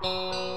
Música